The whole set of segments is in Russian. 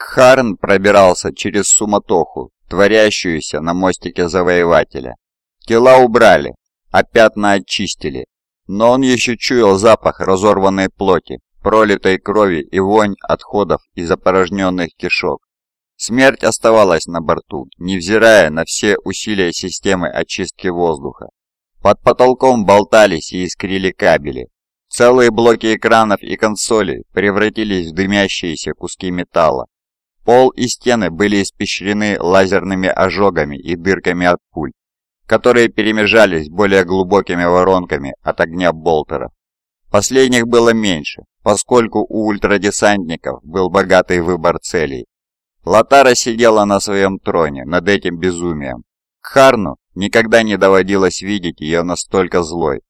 Кхарн пробирался через суматоху, творящуюся на мостике Завоевателя. Тела убрали, а пятна очистили, но он еще чуял запах разорванной плоти, пролитой крови и вонь отходов из опорожненных кишок. Смерть оставалась на борту, невзирая на все усилия системы очистки воздуха. Под потолком болтались и искрили кабели. Целые блоки экранов и консолей превратились в дымящиеся куски металла. Пол и стены были испещрены лазерными ожогами и дырками от пуль, которые перемежались более глубокими воронками от огня болтеров. Последних было меньше, поскольку у ультрадесантников был богатый выбор целей. Латара сидела на своем троне над этим безумием. Харну никогда не доводилось видеть ее настолько злой.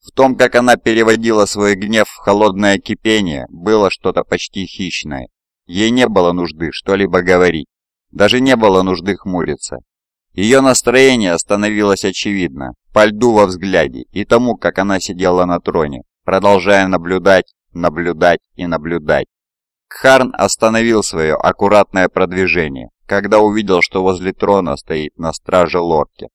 В том, как она переводила свой гнев в холодное кипение, было что-то почти хищное. Ей не было нужды что-либо говорить, даже не было нужды хмуриться. Ее настроение становилось очевидно по льду во взгляде и тому, как она сидела на троне, продолжая наблюдать, наблюдать и наблюдать. Кхарн остановил свое аккуратное продвижение, когда увидел, что возле трона стоит на страже лорки.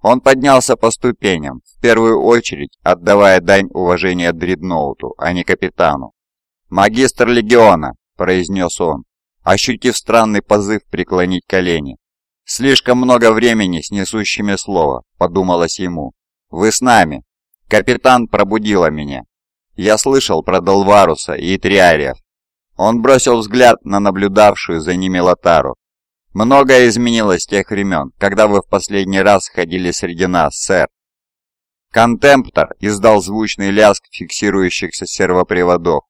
Он поднялся по ступеням, в первую очередь отдавая дань уважения дредноуту, а не капитану. «Магистр легиона!» – произнес он, ощутив странный позыв преклонить колени. «Слишком много времени с несущими слова», – подумалось ему. «Вы с нами. Капитан пробудила меня. Я слышал про Долваруса и Триариев. Он бросил взгляд на наблюдавшую за ними Лотару. «Многое изменилось с тех времен, когда вы в последний раз ходили среди нас, сэр». Контемптор издал звучный лязг фиксирующихся сервоприводов.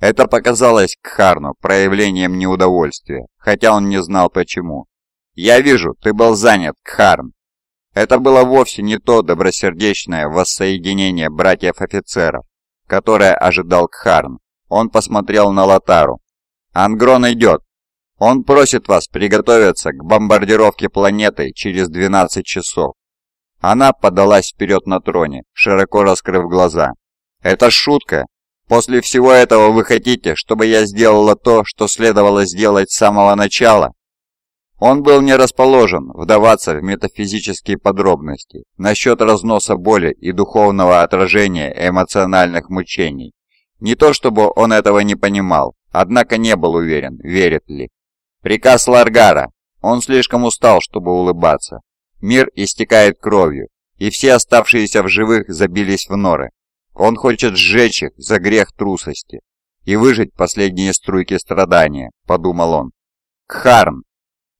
Это показалось Кхарну проявлением неудовольствия, хотя он не знал почему. «Я вижу, ты был занят, Кхарн». Это было вовсе не то добросердечное воссоединение братьев-офицеров, которое ожидал Кхарн. Он посмотрел на Лотару. «Ангрон идет. Он просит вас приготовиться к бомбардировке планеты через 12 часов». Она подалась вперед на троне, широко раскрыв глаза. «Это шутка. После всего этого вы хотите, чтобы я сделала то, что следовало сделать с самого начала?» Он был не расположен вдаваться в метафизические подробности насчет разноса боли и духовного отражения эмоциональных мучений. Не то чтобы он этого не понимал, однако не был уверен, верит ли. Приказ Ларгара. Он слишком устал, чтобы улыбаться. Мир истекает кровью, и все оставшиеся в живых забились в норы. Он хочет сжечь их за грех трусости и выжить последние струйки страдания, подумал он. Кхарн.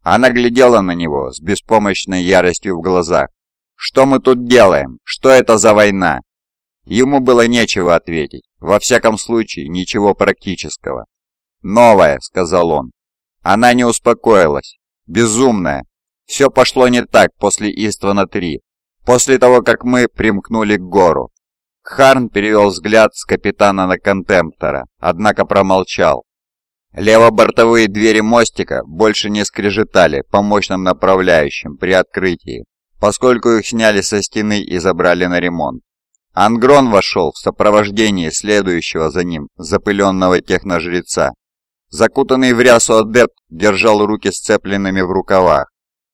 Она глядела на него с беспомощной яростью в глазах. «Что мы тут делаем? Что это за война?» Ему было нечего ответить, во всяком случае ничего практического. «Новая», — сказал он. Она не успокоилась. Безумная. Все пошло не так после Иствана-3, после того, как мы примкнули к гору. Харн перевел взгляд с капитана на контемптора, однако промолчал. Левобортовые двери мостика больше не скрежетали по мощным направляющим при открытии, поскольку их сняли со стены и забрали на ремонт. Ангрон вошел в сопровождении следующего за ним запыленного техножреца. Закутанный в рясу адепт держал руки сцепленными в рукавах.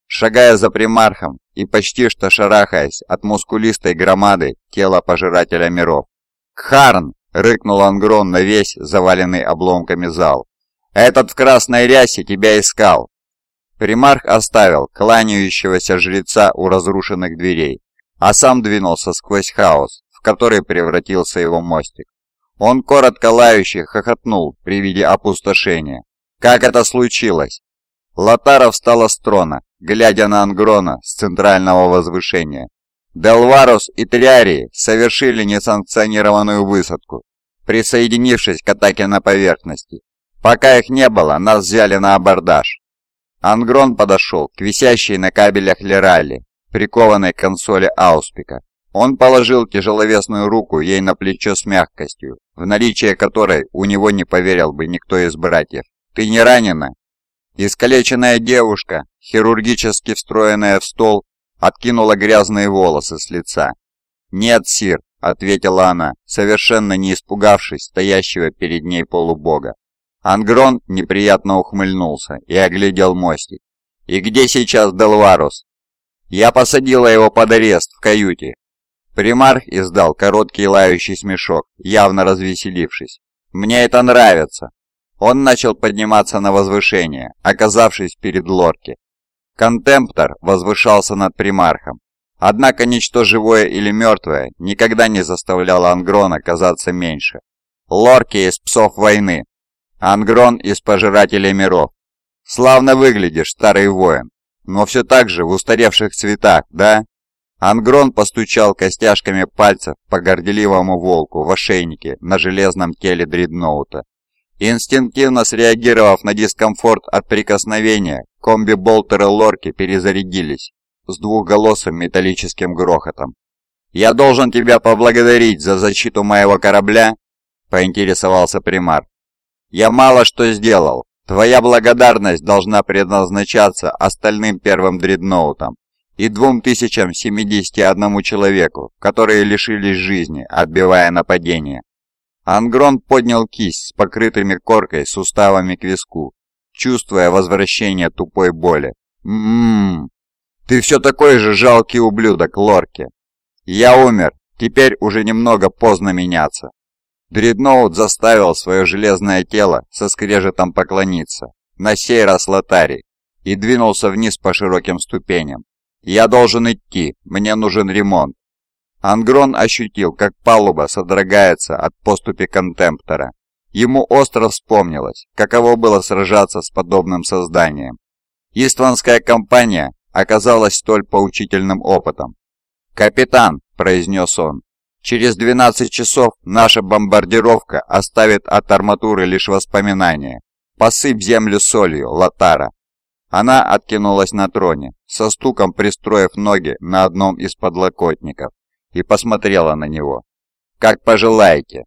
Шагая за примархом и почти что шарахаясь от мускулистой громады тела пожирателя миров. «Кхарн!» — рыкнул Ангрон на весь заваленный обломками зал. «Этот в красной рясе тебя искал!» Примарх оставил кланяющегося жреца у разрушенных дверей, а сам двинулся сквозь хаос, который превратился его мостик. Он коротко лающе хохотнул при виде опустошения. Как это случилось? Лотара встала с трона, глядя на Ангрона с центрального возвышения. Делварус и Триарии совершили несанкционированную высадку, присоединившись к атаке на поверхности. Пока их не было, нас взяли на абордаж. Ангрон подошел к висящей на кабелях Лерали, прикованной к консоли Ауспика. Он положил тяжеловесную руку ей на плечо с мягкостью, в наличие которой у него не поверил бы никто из братьев. «Ты не ранена?» Искалеченная девушка, хирургически встроенная в стол, откинула грязные волосы с лица. «Нет, Сир», — ответила она, совершенно не испугавшись стоящего перед ней полубога. Ангрон неприятно ухмыльнулся и оглядел мостик. «И где сейчас Делварус?» «Я посадила его под арест в каюте». Примарх издал короткий лающий смешок, явно развеселившись. «Мне это нравится!» Он начал подниматься на возвышение, оказавшись перед Лорки. Контемптор возвышался над примархом. Однако ничто живое или мертвое никогда не заставляло Ангрона казаться меньше. Лорки из псов войны, Ангрон из Пожирателей миров. Славно выглядишь, старый воин, но все так же в устаревших цветах, да? Ангрон постучал костяшками пальцев по горделивому волку в ошейнике на железном теле дредноута. Инстинктивно среагировав на дискомфорт от прикосновения, комби-болтеры Лорки перезарядились с двухголосым металлическим грохотом. «Я должен тебя поблагодарить за защиту моего корабля?» – поинтересовался примар. «Я мало что сделал. Твоя благодарность должна предназначаться остальным первым дредноутам и 2071 человеку, которые лишились жизни, отбивая нападение». Ангрон поднял кисть с покрытыми коркой суставами к виску, чувствуя возвращение тупой боли. «Ммм, ты все такой же жалкий ублюдок, Лорки. Я умер, теперь уже немного поздно меняться. Дредноут заставил свое железное тело со скрежетом поклониться, на сей раз Лотари, и двинулся вниз по широким ступеням. «Я должен идти, мне нужен ремонт». Ангрон ощутил, как палуба содрогается от поступи контемптора. Ему остро вспомнилось, каково было сражаться с подобным созданием. Истванская компания оказалось столь поучительным опытом. «Капитан», — произнес он, — «через 12 часов наша бомбардировка оставит от арматуры лишь воспоминания. Посыпь землю солью, Латара». Она откинулась на троне, со стуком пристроив ноги на одном из подлокотников, и посмотрела на него. «Как пожелаете»,